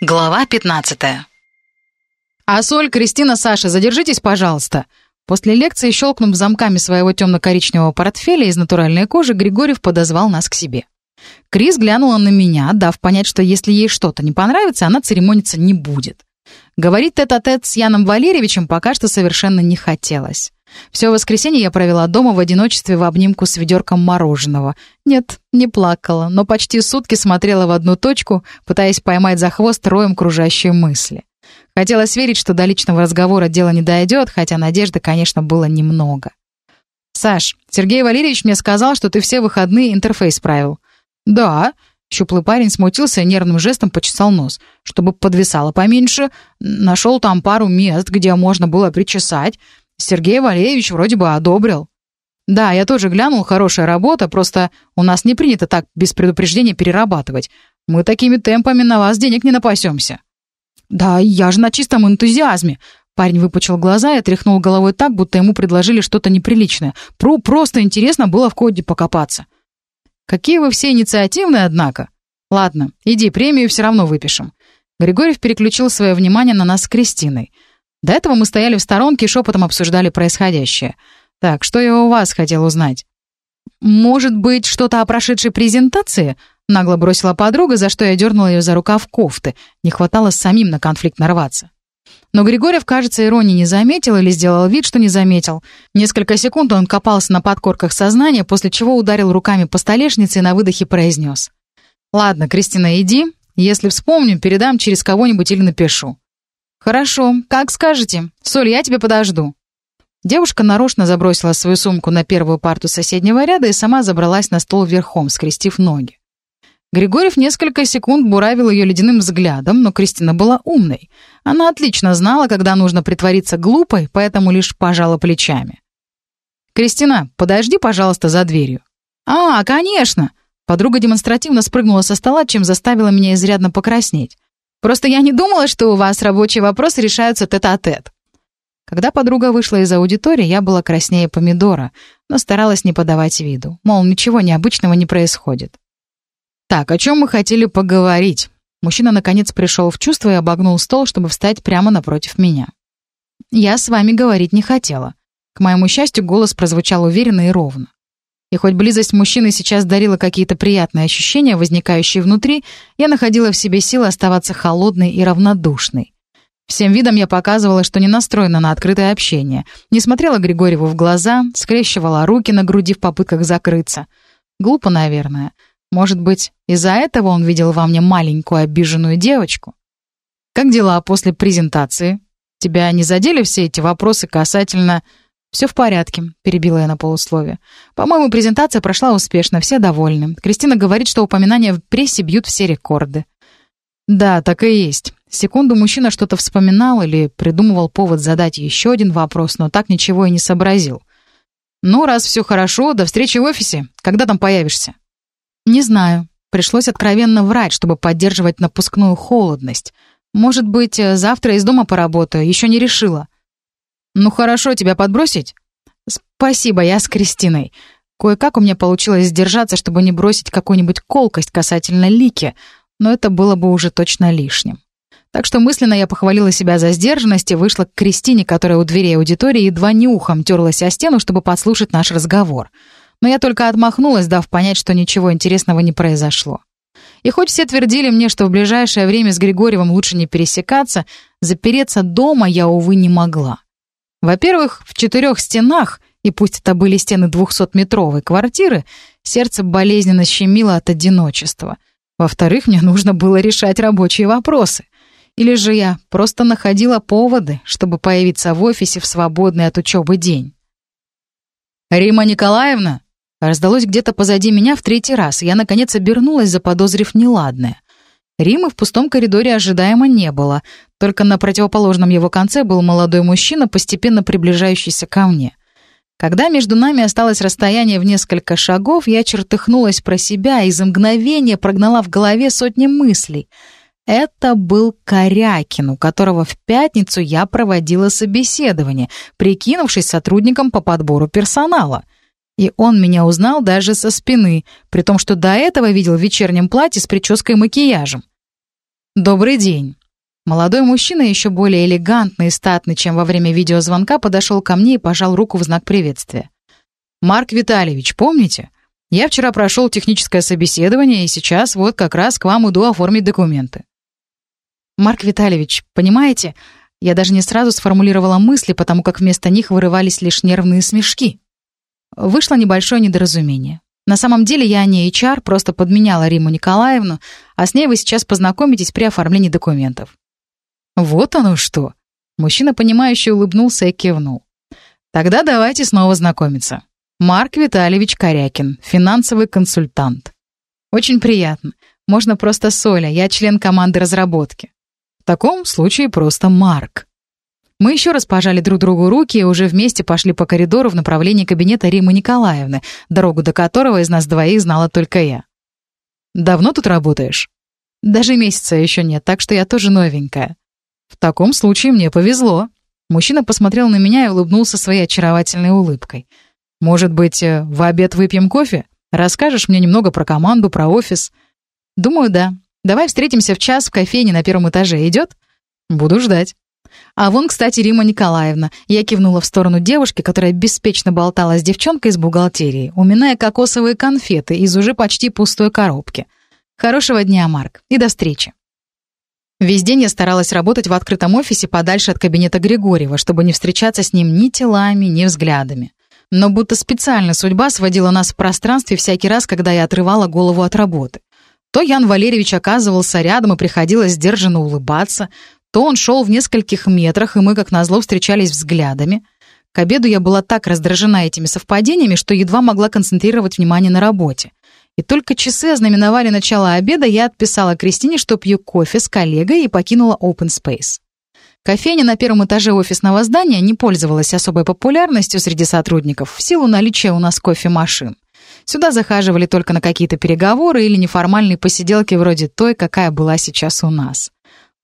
Глава 15. «А соль, Кристина, Саша, задержитесь, пожалуйста». После лекции, щелкнув замками своего темно-коричневого портфеля из натуральной кожи, Григорьев подозвал нас к себе. Крис глянула на меня, дав понять, что если ей что-то не понравится, она церемониться не будет. Говорить тет-а-тет с Яном Валерьевичем пока что совершенно не хотелось. Все воскресенье я провела дома в одиночестве в обнимку с ведерком мороженого. Нет, не плакала, но почти сутки смотрела в одну точку, пытаясь поймать за хвост роем кружащие мысли. Хотелось верить, что до личного разговора дело не дойдет, хотя надежды, конечно, было немного. «Саш, Сергей Валерьевич мне сказал, что ты все выходные интерфейс правил». «Да», Щуплый парень смутился и нервным жестом почесал нос. Чтобы подвисало поменьше, нашел там пару мест, где можно было причесать. Сергей Валерьевич вроде бы одобрил. Да, я тоже глянул, хорошая работа, просто у нас не принято так без предупреждения перерабатывать. Мы такими темпами на вас денег не напасемся. Да, я же на чистом энтузиазме. Парень выпучил глаза и тряхнул головой так, будто ему предложили что-то неприличное. Про просто интересно было в коде покопаться. Какие вы все инициативные, однако. Ладно, иди, премию все равно выпишем. Григорьев переключил свое внимание на нас с Кристиной — до этого мы стояли в сторонке и шепотом обсуждали происходящее. Так, что я у вас хотел узнать? «Может быть, что-то о прошедшей презентации?» Нагло бросила подруга, за что я дернула ее за рукав кофты. Не хватало самим на конфликт нарваться. Но Григорьев, кажется, иронии не заметил или сделал вид, что не заметил. Несколько секунд он копался на подкорках сознания, после чего ударил руками по столешнице и на выдохе произнес. «Ладно, Кристина, иди. Если вспомню, передам через кого-нибудь или напишу. «Хорошо, как скажете. Соль, я тебе подожду». Девушка нарочно забросила свою сумку на первую парту соседнего ряда и сама забралась на стол верхом, скрестив ноги. Григорьев несколько секунд буравил ее ледяным взглядом, но Кристина была умной. Она отлично знала, когда нужно притвориться глупой, поэтому лишь пожала плечами. «Кристина, подожди, пожалуйста, за дверью». «А, конечно!» Подруга демонстративно спрыгнула со стола, чем заставила меня изрядно покраснеть. Просто я не думала, что у вас рабочие вопросы решаются тет-а-тет. -тет. Когда подруга вышла из аудитории, я была краснее помидора, но старалась не подавать виду. Мол, ничего необычного не происходит. «Так, о чем мы хотели поговорить?» Мужчина, наконец, пришел в чувство и обогнул стол, чтобы встать прямо напротив меня. «Я с вами говорить не хотела». К моему счастью, голос прозвучал уверенно и ровно. И хоть близость мужчины сейчас дарила какие-то приятные ощущения, возникающие внутри, я находила в себе силы оставаться холодной и равнодушной. Всем видом я показывала, что не настроена на открытое общение. Не смотрела Григорьеву в глаза, скрещивала руки на груди в попытках закрыться. Глупо, наверное. Может быть, из-за этого он видел во мне маленькую обиженную девочку? Как дела после презентации? Тебя не задели все эти вопросы касательно «Все в порядке», — перебила я на полусловие. «По-моему, презентация прошла успешно, все довольны. Кристина говорит, что упоминания в прессе бьют все рекорды». «Да, так и есть». Секунду мужчина что-то вспоминал или придумывал повод задать еще один вопрос, но так ничего и не сообразил. «Ну, раз все хорошо, до встречи в офисе. Когда там появишься?» «Не знаю. Пришлось откровенно врать, чтобы поддерживать напускную холодность. Может быть, завтра из дома поработаю, еще не решила». «Ну хорошо, тебя подбросить?» «Спасибо, я с Кристиной. Кое-как у меня получилось сдержаться, чтобы не бросить какую-нибудь колкость касательно Лики, но это было бы уже точно лишним. Так что мысленно я похвалила себя за сдержанность и вышла к Кристине, которая у дверей аудитории едва не ухом терлась о стену, чтобы подслушать наш разговор. Но я только отмахнулась, дав понять, что ничего интересного не произошло. И хоть все твердили мне, что в ближайшее время с Григорьевым лучше не пересекаться, запереться дома я, увы, не могла. Во-первых, в четырех стенах, и пусть это были стены двухсотметровой квартиры, сердце болезненно щемило от одиночества. Во-вторых, мне нужно было решать рабочие вопросы. Или же я просто находила поводы, чтобы появиться в офисе в свободный от учебы день. «Рима Николаевна!» Раздалось где-то позади меня в третий раз, и я, наконец, обернулась, заподозрив неладное. Римы в пустом коридоре ожидаемо не было, только на противоположном его конце был молодой мужчина, постепенно приближающийся ко мне. Когда между нами осталось расстояние в несколько шагов, я чертыхнулась про себя и за мгновение прогнала в голове сотни мыслей. Это был Корякин, у которого в пятницу я проводила собеседование, прикинувшись сотрудником по подбору персонала. И он меня узнал даже со спины, при том, что до этого видел в вечернем платье с прической и макияжем. «Добрый день». Молодой мужчина, еще более элегантный и статный, чем во время видеозвонка, подошел ко мне и пожал руку в знак приветствия. «Марк Витальевич, помните? Я вчера прошел техническое собеседование, и сейчас вот как раз к вам иду оформить документы». «Марк Витальевич, понимаете, я даже не сразу сформулировала мысли, потому как вместо них вырывались лишь нервные смешки. Вышло небольшое недоразумение. На самом деле я не HR, просто подменяла Риму Николаевну, а с ней вы сейчас познакомитесь при оформлении документов. Вот оно что. Мужчина, понимающе улыбнулся и кивнул. Тогда давайте снова знакомиться. Марк Витальевич Корякин, финансовый консультант. Очень приятно. Можно просто Соля, я член команды разработки. В таком случае просто Марк. Мы еще раз пожали друг другу руки и уже вместе пошли по коридору в направлении кабинета Римы Николаевны, дорогу до которого из нас двоих знала только я. «Давно тут работаешь?» «Даже месяца еще нет, так что я тоже новенькая». «В таком случае мне повезло». Мужчина посмотрел на меня и улыбнулся своей очаровательной улыбкой. «Может быть, э, в обед выпьем кофе? Расскажешь мне немного про команду, про офис?» «Думаю, да. Давай встретимся в час в кофейне на первом этаже. Идет?» «Буду ждать». А вон, кстати, Рима Николаевна. Я кивнула в сторону девушки, которая беспечно болтала с девчонкой из бухгалтерии, уминая кокосовые конфеты из уже почти пустой коробки. Хорошего дня, Марк, и до встречи. Весь день я старалась работать в открытом офисе подальше от кабинета Григорьева, чтобы не встречаться с ним ни телами, ни взглядами. Но будто специально судьба сводила нас в пространстве всякий раз, когда я отрывала голову от работы. То Ян Валерьевич оказывался рядом и приходилось сдержанно улыбаться, то он шел в нескольких метрах, и мы, как назло, встречались взглядами. К обеду я была так раздражена этими совпадениями, что едва могла концентрировать внимание на работе. И только часы ознаменовали начало обеда, я отписала Кристине, что пью кофе с коллегой и покинула Open Space. Кофейня на первом этаже офисного здания не пользовалась особой популярностью среди сотрудников в силу наличия у нас кофемашин. Сюда захаживали только на какие-то переговоры или неформальные посиделки вроде той, какая была сейчас у нас.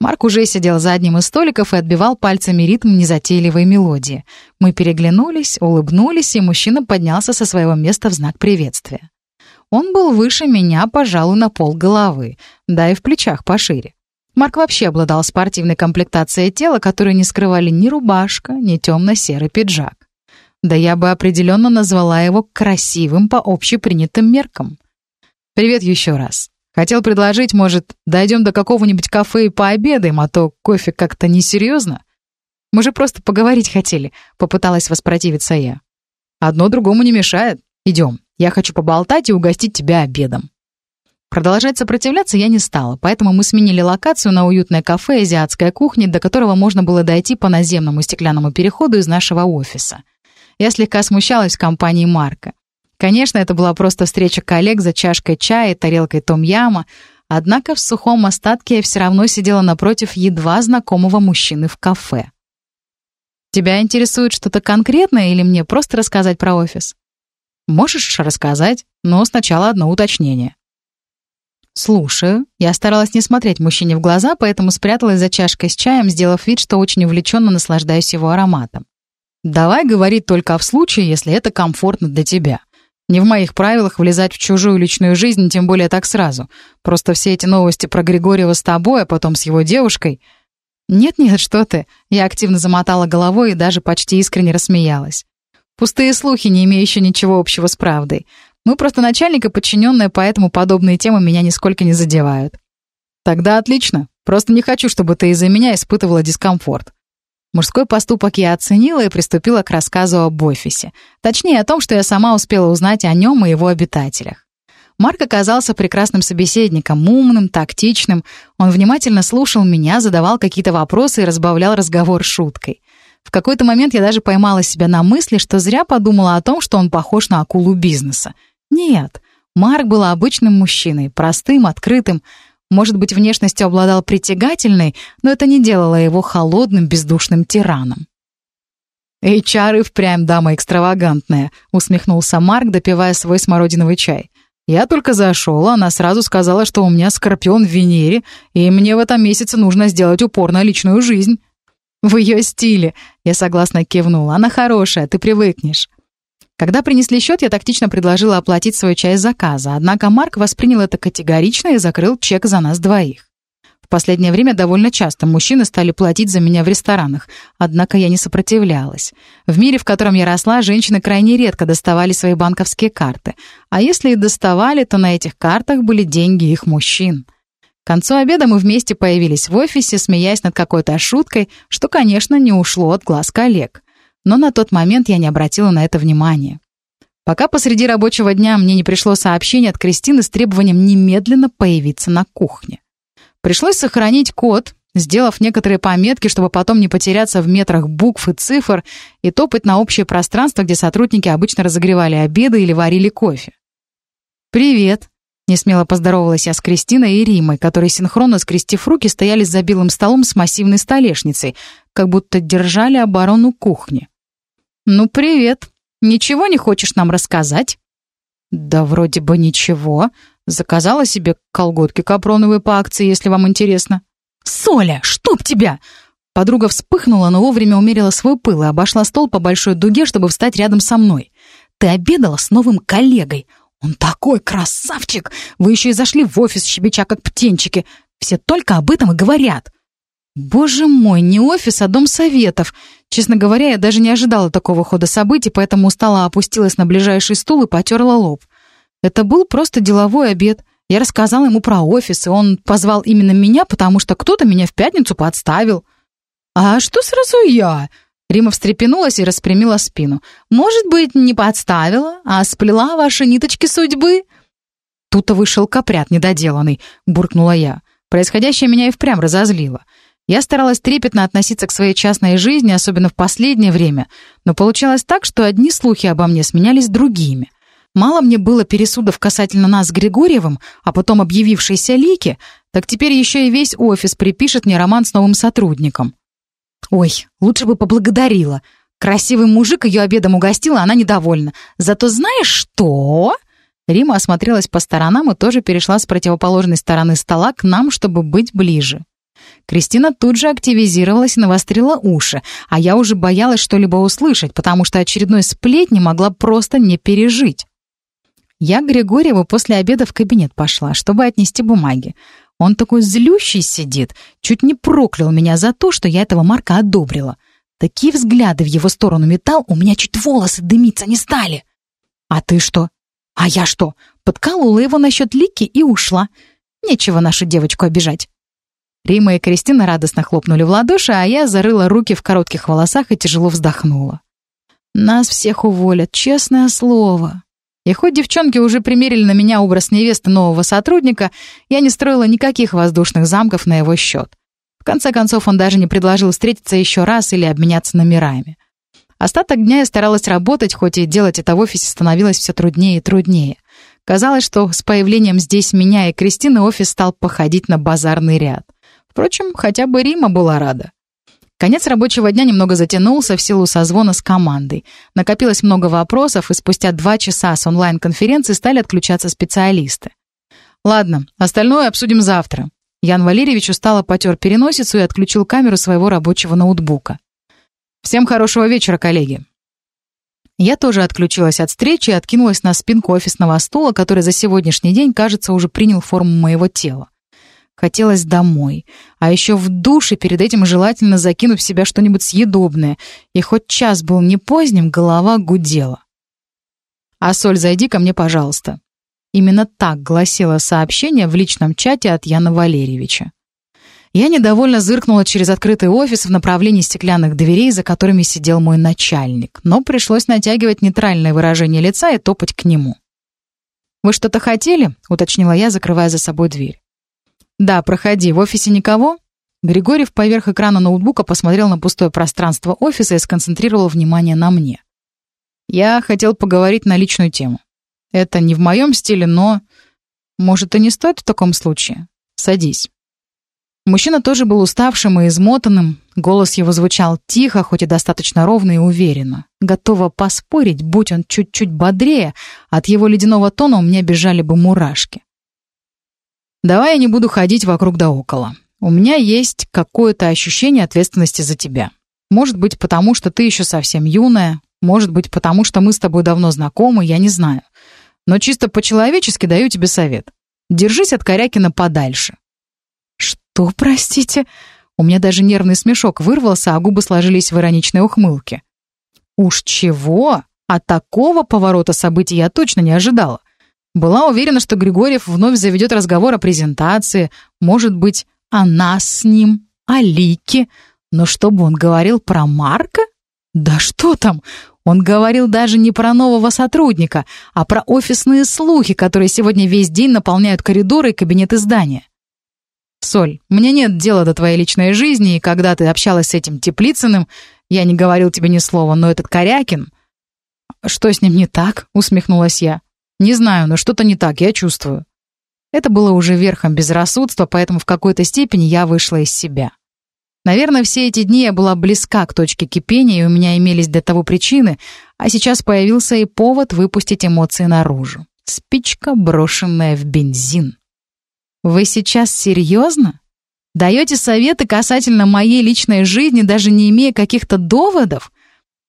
Марк уже сидел за одним из столиков и отбивал пальцами ритм незатейливой мелодии. Мы переглянулись, улыбнулись, и мужчина поднялся со своего места в знак приветствия. Он был выше меня, пожалуй, на пол головы, да и в плечах пошире. Марк вообще обладал спортивной комплектацией тела, которую не скрывали ни рубашка, ни темно-серый пиджак. Да я бы определенно назвала его красивым по общепринятым меркам. «Привет еще раз», Хотел предложить, может, дойдем до какого-нибудь кафе и пообедаем, а то кофе как-то несерьезно. Мы же просто поговорить хотели, попыталась воспротивиться я. Одно другому не мешает. Идем. Я хочу поболтать и угостить тебя обедом. Продолжать сопротивляться я не стала, поэтому мы сменили локацию на уютное кафе азиатская кухня, до которого можно было дойти по наземному стеклянному переходу из нашего офиса. Я слегка смущалась в компании Марка. Конечно, это была просто встреча коллег за чашкой чая и тарелкой том-яма, однако в сухом остатке я все равно сидела напротив едва знакомого мужчины в кафе. «Тебя интересует что-то конкретное или мне просто рассказать про офис?» «Можешь рассказать, но сначала одно уточнение». «Слушаю». Я старалась не смотреть мужчине в глаза, поэтому спряталась за чашкой с чаем, сделав вид, что очень увлеченно наслаждаюсь его ароматом. «Давай говорить только в случае, если это комфортно для тебя. Не в моих правилах влезать в чужую личную жизнь, тем более так сразу. Просто все эти новости про Григорьева с тобой, а потом с его девушкой... «Нет-нет, что ты!» Я активно замотала головой и даже почти искренне рассмеялась. «Пустые слухи, не имеющие ничего общего с правдой. Мы просто начальник и подчиненные, поэтому подобные темы меня нисколько не задевают». «Тогда отлично. Просто не хочу, чтобы ты из-за меня испытывала дискомфорт. Мужской поступок я оценила и приступила к рассказу об офисе. Точнее, о том, что я сама успела узнать о нем и его обитателях. Марк оказался прекрасным собеседником, умным, тактичным. Он внимательно слушал меня, задавал какие-то вопросы и разбавлял разговор шуткой. В какой-то момент я даже поймала себя на мысли, что зря подумала о том, что он похож на акулу бизнеса. Нет, Марк был обычным мужчиной, простым, открытым. Может быть, внешностью обладал притягательной, но это не делало его холодным, бездушным тираном. «HR и впрямь дама экстравагантная», — усмехнулся Марк, допивая свой смородиновый чай. «Я только зашел, она сразу сказала, что у меня скорпион в Венере, и мне в этом месяце нужно сделать упор на личную жизнь». «В ее стиле», — я согласно кивнула. «Она хорошая, ты привыкнешь». Когда принесли счет, я тактично предложила оплатить свою часть заказа, однако Марк воспринял это категорично и закрыл чек за нас двоих. В последнее время довольно часто мужчины стали платить за меня в ресторанах, однако я не сопротивлялась. В мире, в котором я росла, женщины крайне редко доставали свои банковские карты. А если и доставали, то на этих картах были деньги их мужчин. К концу обеда мы вместе появились в офисе, смеясь над какой-то шуткой, что, конечно, не ушло от глаз коллег. Но на тот момент я не обратила на это внимания. Пока посреди рабочего дня мне не пришло сообщение от Кристины с требованием немедленно появиться на кухне. Пришлось сохранить код, сделав некоторые пометки, чтобы потом не потеряться в метрах букв и цифр и топать на общее пространство, где сотрудники обычно разогревали обеды или варили кофе. «Привет», — несмело поздоровалась я с Кристиной и Римой, которые, синхронно скрестив руки, стояли за белым столом с массивной столешницей, как будто держали оборону кухни. «Ну, привет. Ничего не хочешь нам рассказать?» «Да вроде бы ничего», Заказала себе колготки капроновые по акции, если вам интересно. «Соля, чтоб тебя!» Подруга вспыхнула, но вовремя умерила свой пыл и обошла стол по большой дуге, чтобы встать рядом со мной. «Ты обедала с новым коллегой. Он такой красавчик! Вы еще и зашли в офис, щебеча как птенчики. Все только об этом и говорят». «Боже мой, не офис, а дом советов. Честно говоря, я даже не ожидала такого хода событий, поэтому устало опустилась на ближайший стул и потерла лоб. Это был просто деловой обед. Я рассказала ему про офис, и он позвал именно меня, потому что кто-то меня в пятницу подставил. «А что сразу я?» Рима встрепенулась и распрямила спину. «Может быть, не подставила, а сплела ваши ниточки судьбы?» «Тут-то вышел капрят недоделанный», — буркнула я. Происходящее меня и впрямь разозлило. Я старалась трепетно относиться к своей частной жизни, особенно в последнее время, но получалось так, что одни слухи обо мне сменялись другими. Мало мне было пересудов касательно нас с Григорьевым, а потом объявившейся Лики, так теперь еще и весь офис припишет мне роман с новым сотрудником. Ой, лучше бы поблагодарила. Красивый мужик ее обедом угостил, а она недовольна. Зато знаешь что? Рима осмотрелась по сторонам и тоже перешла с противоположной стороны стола к нам, чтобы быть ближе. Кристина тут же активизировалась и навострила уши, а я уже боялась что-либо услышать, потому что очередной сплетни могла просто не пережить. Я к Григорьеву после обеда в кабинет пошла, чтобы отнести бумаги. Он такой злющий сидит, чуть не проклял меня за то, что я этого Марка одобрила. Такие взгляды в его сторону метал, у меня чуть волосы дымиться не стали. А ты что? А я что? Подколола его насчет Лики и ушла. Нечего нашу девочку обижать. Рима и Кристина радостно хлопнули в ладоши, а я зарыла руки в коротких волосах и тяжело вздохнула. Нас всех уволят, честное слово. И хоть девчонки уже примерили на меня образ невесты нового сотрудника, я не строила никаких воздушных замков на его счет. В конце концов, он даже не предложил встретиться еще раз или обменяться номерами. Остаток дня я старалась работать, хоть и делать это в офисе становилось все труднее и труднее. Казалось, что с появлением здесь меня и Кристины офис стал походить на базарный ряд. Впрочем, хотя бы Рима была рада. Конец рабочего дня немного затянулся в силу созвона с командой. Накопилось много вопросов, и спустя два часа с онлайн-конференции стали отключаться специалисты. «Ладно, остальное обсудим завтра». Ян Валерьевич устало потер переносицу и отключил камеру своего рабочего ноутбука. «Всем хорошего вечера, коллеги». Я тоже отключилась от встречи и откинулась на спинку офисного стула, который за сегодняшний день, кажется, уже принял форму моего тела. Хотелось домой. А еще в душе перед этим желательно закинуть в себя что-нибудь съедобное. И хоть час был не поздним, голова гудела. «А Соль, зайди ко мне, пожалуйста». Именно так гласило сообщение в личном чате от Яна Валерьевича. Я недовольно зыркнула через открытый офис в направлении стеклянных дверей, за которыми сидел мой начальник, но пришлось натягивать нейтральное выражение лица и топать к нему. «Вы что-то хотели?» — уточнила я, закрывая за собой дверь. «Да, проходи. В офисе никого?» Григорьев поверх экрана ноутбука посмотрел на пустое пространство офиса и сконцентрировал внимание на мне. Я хотел поговорить на личную тему. Это не в моем стиле, но... Может, и не стоит в таком случае? Садись. Мужчина тоже был уставшим и измотанным. Голос его звучал тихо, хоть и достаточно ровно и уверенно. Готова поспорить, будь он чуть-чуть бодрее, от его ледяного тона у меня бежали бы мурашки. Давай я не буду ходить вокруг да около. У меня есть какое-то ощущение ответственности за тебя. Может быть, потому что ты еще совсем юная, может быть, потому что мы с тобой давно знакомы, я не знаю. Но чисто по-человечески даю тебе совет. Держись от Корякина подальше. «Что, простите?» У меня даже нервный смешок вырвался, а губы сложились в ироничной ухмылке. «Уж чего? А такого поворота событий я точно не ожидала. Была уверена, что Григорьев вновь заведет разговор о презентации, может быть, о нас с ним, о Лике. Но чтобы он говорил про Марка? Да что там? Он говорил даже не про нового сотрудника, а про офисные слухи, которые сегодня весь день наполняют коридоры и кабинеты здания. «Соль, мне нет дела до твоей личной жизни, и когда ты общалась с этим Теплицыным, я не говорил тебе ни слова, но этот Корякин...» «Что с ним не так?» — усмехнулась я. «Не знаю, но что-то не так, я чувствую». Это было уже верхом безрассудства, поэтому в какой-то степени я вышла из себя. Наверное, все эти дни я была близка к точке кипения, и у меня имелись для того причины, а сейчас появился и повод выпустить эмоции наружу. Спичка, брошенная в бензин. «Вы сейчас серьезно? Даете советы касательно моей личной жизни, даже не имея каких-то доводов?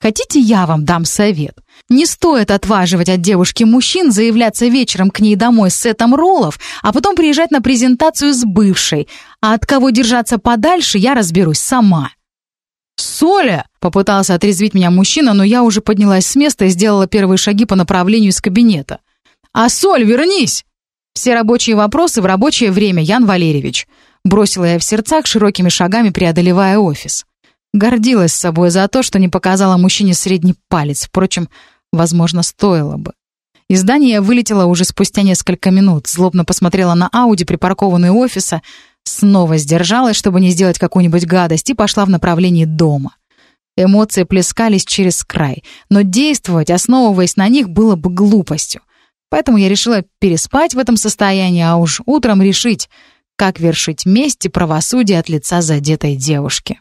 Хотите, я вам дам совет? Не стоит отваживать от девушки мужчин, заявляться вечером к ней домой с сетом роллов, а потом приезжать на презентацию с бывшей. А от кого держаться подальше, я разберусь сама. «Соля!» — попытался отрезвить меня мужчина, но я уже поднялась с места и сделала первые шаги по направлению из кабинета. «А, Соль, вернись!» «Все рабочие вопросы в рабочее время, Ян Валерьевич», — бросила я в сердцах, широкими шагами преодолевая офис. Гордилась собой за то, что не показала мужчине средний палец. Впрочем, возможно, стоило бы. Из здания я вылетела уже спустя несколько минут, злобно посмотрела на Ауди, припаркованную у офиса, снова сдержалась, чтобы не сделать какую-нибудь гадость, и пошла в направлении дома. Эмоции плескались через край, но действовать, основываясь на них, было бы глупостью. Поэтому я решила переспать в этом состоянии, а уж утром решить, как вершить месть и правосудие от лица задетой девушки.